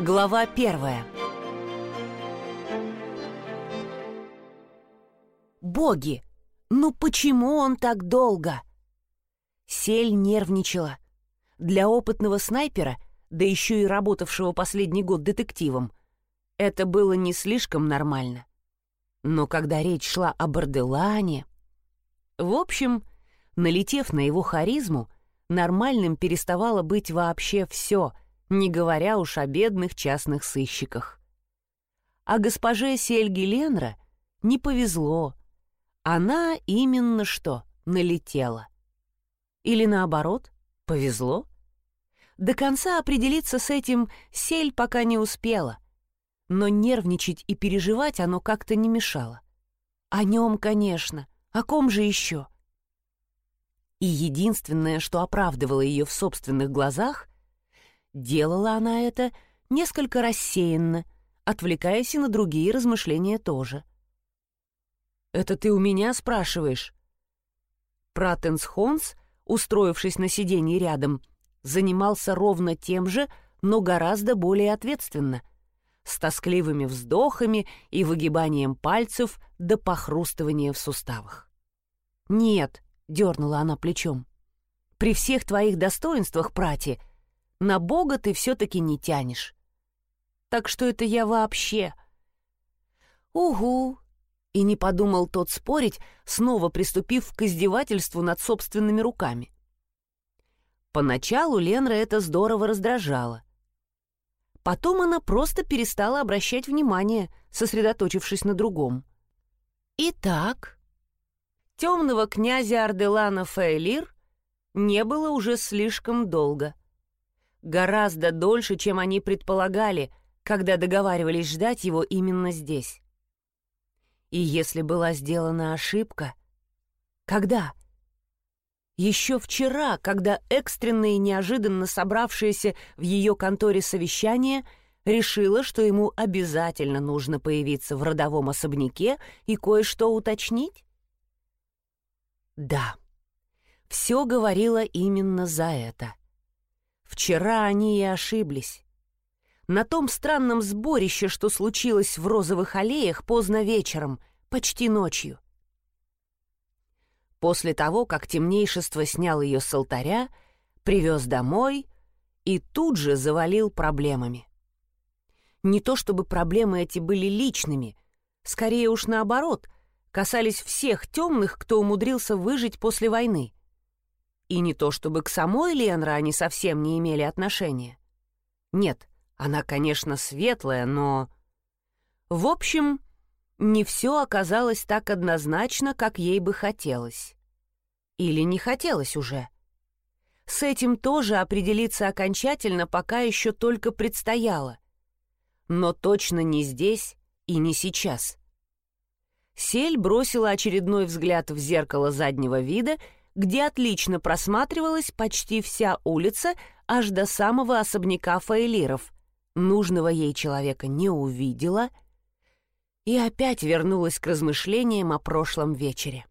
Глава первая Боги! Ну почему он так долго? Сель нервничала. Для опытного снайпера, да еще и работавшего последний год детективом, это было не слишком нормально. Но когда речь шла о Барделане... В общем, налетев на его харизму, нормальным переставало быть вообще все, не говоря уж о бедных частных сыщиках. А госпоже Сельги Ленра не повезло. Она именно что налетела. Или наоборот, повезло? До конца определиться с этим Сель пока не успела, но нервничать и переживать оно как-то не мешало. О нем, конечно, о ком же еще? И единственное, что оправдывало ее в собственных глазах, делала она это несколько рассеянно, отвлекаясь и на другие размышления тоже. «Это ты у меня спрашиваешь?» Пратенс Хонс, устроившись на сиденье рядом, занимался ровно тем же, но гораздо более ответственно — с тоскливыми вздохами и выгибанием пальцев до похрустывания в суставах. «Нет», — дернула она плечом, — «при всех твоих достоинствах, прати, на Бога ты все-таки не тянешь. Так что это я вообще...» «Угу», — и не подумал тот спорить, снова приступив к издевательству над собственными руками. Поначалу Ленра это здорово раздражало — Потом она просто перестала обращать внимание, сосредоточившись на другом. Итак, темного князя Арделана Фейлир не было уже слишком долго. Гораздо дольше, чем они предполагали, когда договаривались ждать его именно здесь. И если была сделана ошибка... Когда? Еще вчера, когда экстренно и неожиданно собравшееся в ее конторе совещание решило, что ему обязательно нужно появиться в родовом особняке и кое-что уточнить? Да, все говорило именно за это. Вчера они и ошиблись. На том странном сборище, что случилось в розовых аллеях поздно вечером, почти ночью. После того, как темнейшество снял ее с алтаря, привез домой и тут же завалил проблемами. Не то чтобы проблемы эти были личными, скорее уж наоборот, касались всех темных, кто умудрился выжить после войны. И не то чтобы к самой Ленра они совсем не имели отношения. Нет, она, конечно, светлая, но... В общем, не все оказалось так однозначно, как ей бы хотелось. Или не хотелось уже. С этим тоже определиться окончательно пока еще только предстояло. Но точно не здесь и не сейчас. Сель бросила очередной взгляд в зеркало заднего вида, где отлично просматривалась почти вся улица аж до самого особняка Фаэлиров. Нужного ей человека не увидела — и опять вернулась к размышлениям о прошлом вечере.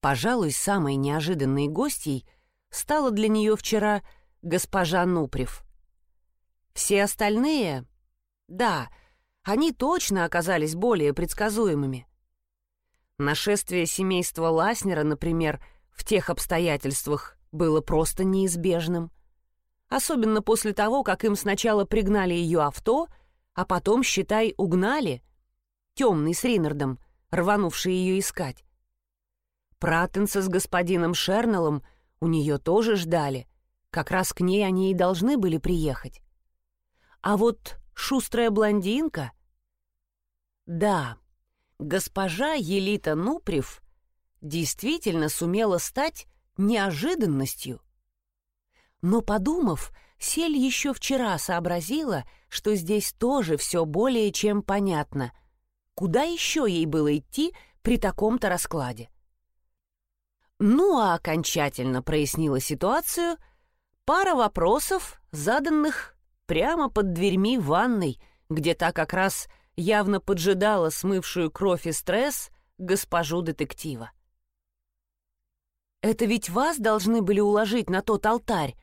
Пожалуй, самой неожиданной гостьей стала для нее вчера госпожа Нупрев. Все остальные... Да, они точно оказались более предсказуемыми. Нашествие семейства Ласнера, например, в тех обстоятельствах было просто неизбежным. Особенно после того, как им сначала пригнали ее авто — а потом, считай, угнали. Темный с Ринардом, рванувший ее искать. Пратенса с господином Шернеллом у нее тоже ждали. Как раз к ней они и должны были приехать. А вот шустрая блондинка... Да, госпожа Елита Нуприв действительно сумела стать неожиданностью. Но, подумав, Сель еще вчера сообразила, что здесь тоже все более чем понятно. Куда еще ей было идти при таком-то раскладе? Ну, а окончательно прояснила ситуацию пара вопросов, заданных прямо под дверьми ванной, где та как раз явно поджидала смывшую кровь и стресс госпожу детектива. «Это ведь вас должны были уложить на тот алтарь»,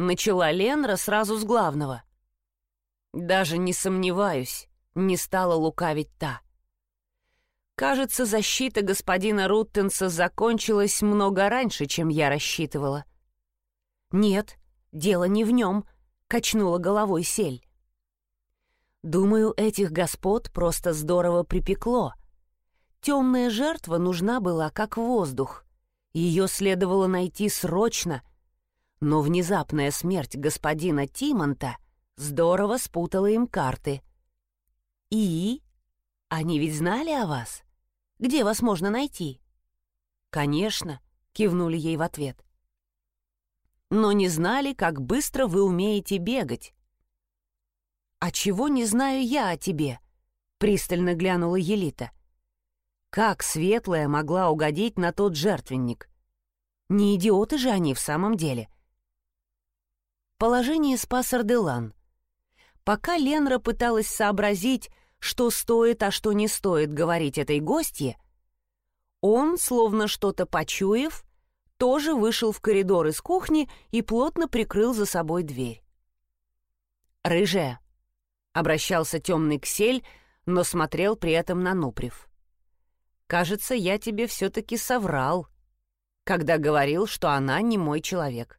Начала Ленра сразу с главного. Даже не сомневаюсь, не стала лукавить та. Кажется, защита господина Руттенса закончилась много раньше, чем я рассчитывала. Нет, дело не в нем, качнула головой сель. Думаю, этих господ просто здорово припекло. Темная жертва нужна была как воздух. Ее следовало найти срочно. Но внезапная смерть господина Тимонта здорово спутала им карты. И? Они ведь знали о вас? Где вас можно найти? Конечно, кивнули ей в ответ. Но не знали, как быстро вы умеете бегать. «А чего не знаю я о тебе?» — пристально глянула Елита. «Как Светлая могла угодить на тот жертвенник? Не идиоты же они в самом деле». Положение спас Арделан. Пока Ленра пыталась сообразить, что стоит, а что не стоит говорить этой гостье, он, словно что-то почуяв, тоже вышел в коридор из кухни и плотно прикрыл за собой дверь. «Рыжая, Обращался темный ксель, но смотрел при этом на Нуприв. «Кажется, я тебе все-таки соврал, когда говорил, что она не мой человек».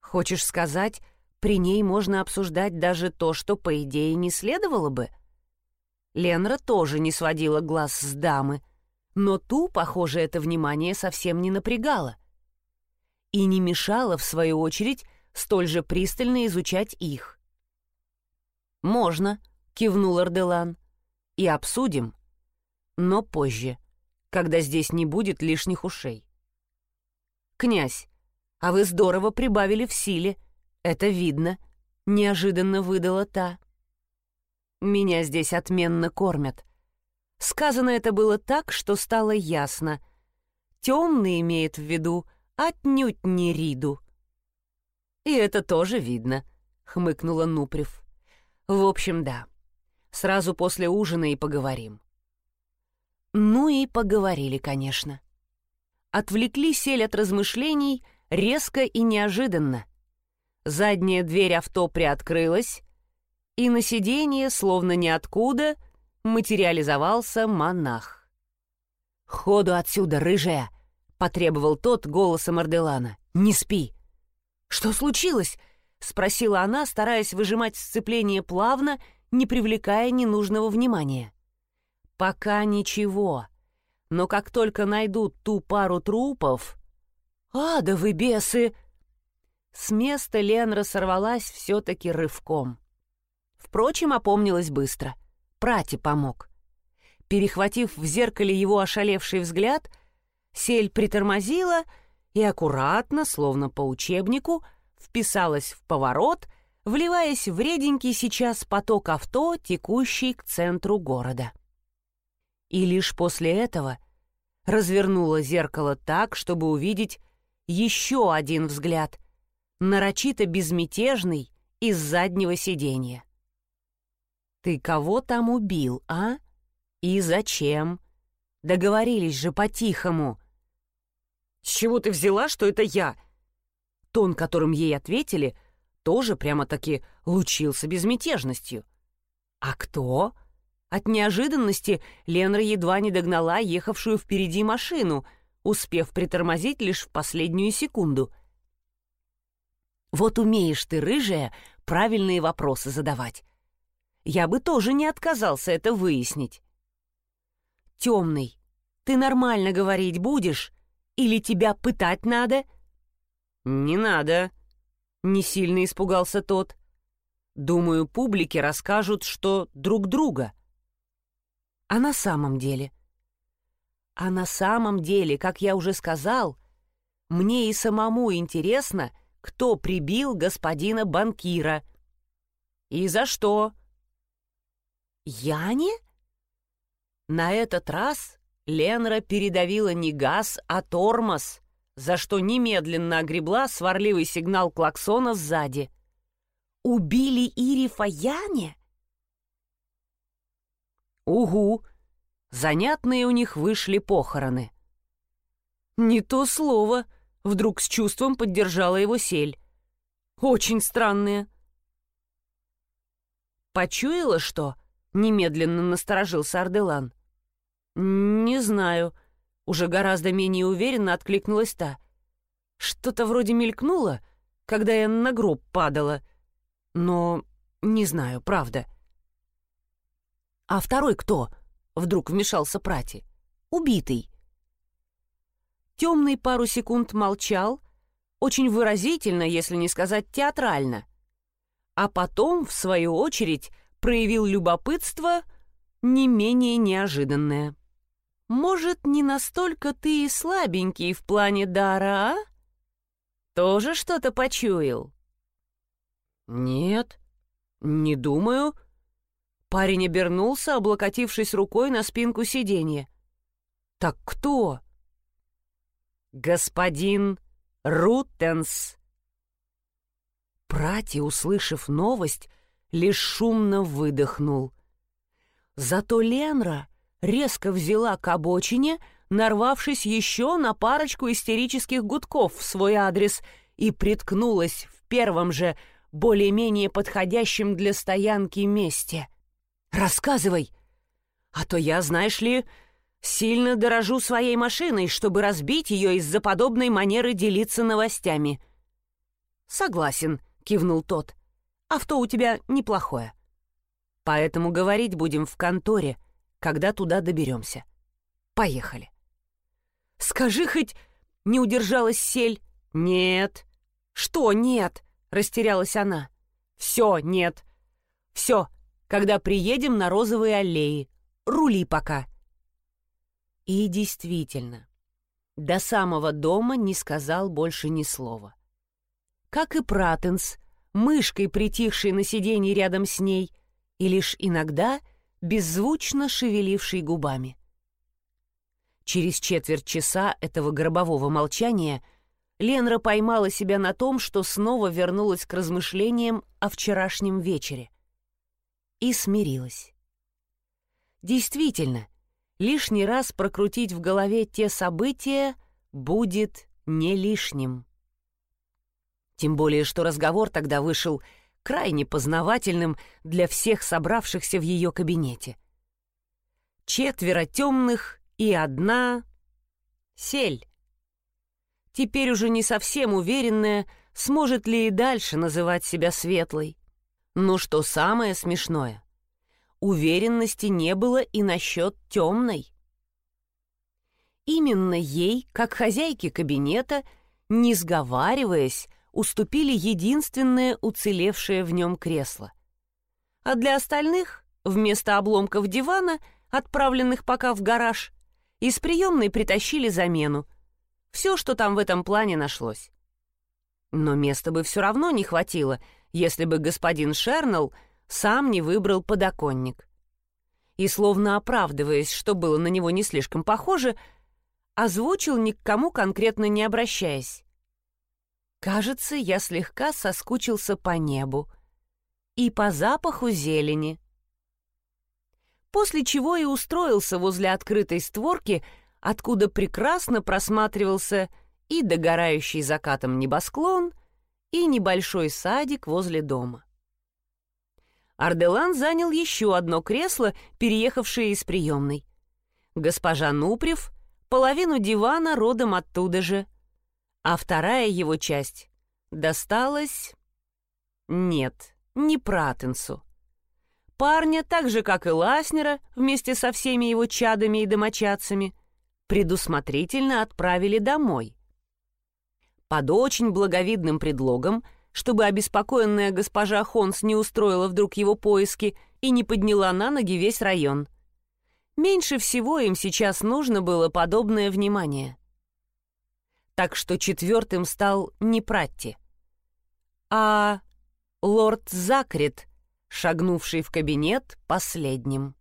«Хочешь сказать, при ней можно обсуждать даже то, что, по идее, не следовало бы?» Ленра тоже не сводила глаз с дамы, но ту, похоже, это внимание совсем не напрягало. И не мешало, в свою очередь, столь же пристально изучать их. «Можно», — кивнул Арделан. «И обсудим. Но позже, когда здесь не будет лишних ушей». «Князь, а вы здорово прибавили в силе. Это видно», — неожиданно выдала та. «Меня здесь отменно кормят». Сказано это было так, что стало ясно. Темный имеет в виду отнюдь не Риду. «И это тоже видно», — хмыкнула Нуприв. В общем, да. Сразу после ужина и поговорим. Ну и поговорили, конечно. Отвлекли сель от размышлений резко и неожиданно. Задняя дверь авто приоткрылась, и на сиденье, словно ниоткуда, материализовался монах. «Ходу отсюда, рыжая!» — потребовал тот голосом Арделана. «Не спи!» «Что случилось?» — спросила она, стараясь выжимать сцепление плавно, не привлекая ненужного внимания. «Пока ничего. Но как только найдут ту пару трупов...» «А, да вы бесы!» С места Ленра сорвалась все-таки рывком. Впрочем, опомнилась быстро. Прати помог. Перехватив в зеркале его ошалевший взгляд, Сель притормозила и аккуратно, словно по учебнику, вписалась в поворот, вливаясь в реденький сейчас поток авто, текущий к центру города. И лишь после этого развернула зеркало так, чтобы увидеть еще один взгляд, нарочито безмятежный из заднего сиденья. «Ты кого там убил, а? И зачем? Договорились же по-тихому». «С чего ты взяла, что это я?» Тон, которым ей ответили, тоже прямо-таки лучился безмятежностью. «А кто?» От неожиданности Ленра едва не догнала ехавшую впереди машину, успев притормозить лишь в последнюю секунду. «Вот умеешь ты, рыжая, правильные вопросы задавать. Я бы тоже не отказался это выяснить». «Темный, ты нормально говорить будешь? Или тебя пытать надо?» «Не надо», — не сильно испугался тот. «Думаю, публике расскажут, что друг друга». «А на самом деле?» «А на самом деле, как я уже сказал, мне и самому интересно, кто прибил господина банкира». «И за что?» «Яне?» На этот раз Ленра передавила не газ, а тормоз за что немедленно огребла сварливый сигнал клаксона сзади. «Убили Ири Фаяне?» «Угу!» Занятные у них вышли похороны. «Не то слово!» — вдруг с чувством поддержала его сель. «Очень странные!» «Почуяла что?» — немедленно насторожился Арделан. «Не знаю», — уже гораздо менее уверенно откликнулась та. «Что-то вроде мелькнуло, когда я на гроб падала. Но не знаю, правда». «А второй кто?» — вдруг вмешался Прати. «Убитый». Темный пару секунд молчал, очень выразительно, если не сказать театрально. А потом, в свою очередь, проявил любопытство не менее неожиданное. «Может, не настолько ты и слабенький в плане дара, а? Тоже что-то почуял?» «Нет, не думаю». Парень обернулся, облокотившись рукой на спинку сиденья. «Так кто?» «Господин Рутенс!» Прати, услышав новость, лишь шумно выдохнул. Зато Ленра резко взяла к обочине, нарвавшись еще на парочку истерических гудков в свой адрес и приткнулась в первом же, более-менее подходящем для стоянки месте. «Рассказывай! А то я, знаешь ли, Сильно дорожу своей машиной, чтобы разбить ее из-за подобной манеры делиться новостями». «Согласен», — кивнул тот. «Авто у тебя неплохое. Поэтому говорить будем в конторе, когда туда доберемся. Поехали». «Скажи хоть...» — не удержалась сель. «Нет». «Что нет?» — растерялась она. «Все нет. Все, когда приедем на розовые аллеи. Рули пока». И действительно, до самого дома не сказал больше ни слова. Как и Пратенс, мышкой, притихшей на сиденье рядом с ней, и лишь иногда беззвучно шевелившей губами. Через четверть часа этого гробового молчания Ленра поймала себя на том, что снова вернулась к размышлениям о вчерашнем вечере. И смирилась. Действительно, лишний раз прокрутить в голове те события будет не лишним. Тем более, что разговор тогда вышел крайне познавательным для всех собравшихся в ее кабинете. Четверо темных и одна сель. Теперь уже не совсем уверенная, сможет ли и дальше называть себя светлой. Но что самое смешное, уверенности не было и насчет темной. Именно ей, как хозяйке кабинета, не сговариваясь, уступили единственное уцелевшее в нем кресло. А для остальных, вместо обломков дивана, отправленных пока в гараж, из приемной притащили замену. Все, что там в этом плане нашлось. Но места бы все равно не хватило, если бы господин Шернелл сам не выбрал подоконник. И, словно оправдываясь, что было на него не слишком похоже, озвучил ни к кому конкретно не обращаясь. «Кажется, я слегка соскучился по небу и по запаху зелени». После чего и устроился возле открытой створки, откуда прекрасно просматривался и догорающий закатом небосклон, и небольшой садик возле дома. Арделан занял еще одно кресло, переехавшее из приемной. Госпожа Нупрев — половину дивана родом оттуда же, а вторая его часть досталась... Нет, не Пратенсу. Парня, так же, как и Ласнера, вместе со всеми его чадами и домочадцами, предусмотрительно отправили домой. Под очень благовидным предлогом — чтобы обеспокоенная госпожа Хонс не устроила вдруг его поиски и не подняла на ноги весь район. Меньше всего им сейчас нужно было подобное внимание. Так что четвертым стал не Пратти, а лорд Закрит, шагнувший в кабинет последним.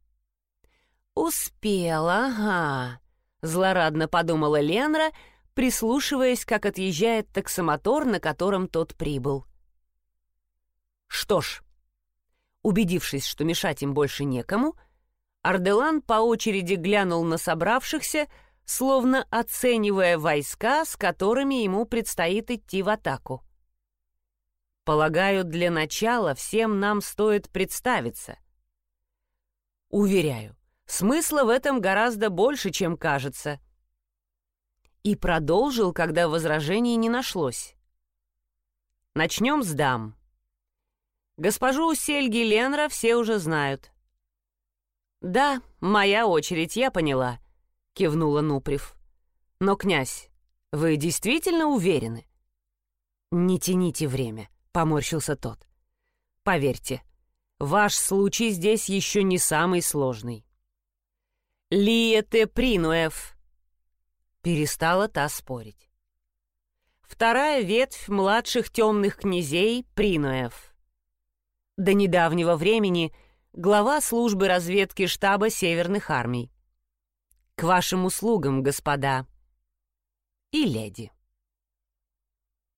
«Успел, ага», — злорадно подумала Ленра, — прислушиваясь, как отъезжает таксомотор, на котором тот прибыл. Что ж, убедившись, что мешать им больше некому, Арделан по очереди глянул на собравшихся, словно оценивая войска, с которыми ему предстоит идти в атаку. Полагаю, для начала всем нам стоит представиться. Уверяю, смысла в этом гораздо больше, чем кажется. И продолжил, когда возражений не нашлось. Начнем с дам. Госпожу Сельги Ленра все уже знают. «Да, моя очередь, я поняла», — кивнула Нуприв. «Но, князь, вы действительно уверены?» «Не тяните время», — поморщился тот. «Поверьте, ваш случай здесь еще не самый сложный». «Лиете Принуэв», — перестала та спорить. Вторая ветвь младших темных князей Принуэв. До недавнего времени глава службы разведки штаба Северных армий. К вашим услугам, господа и леди.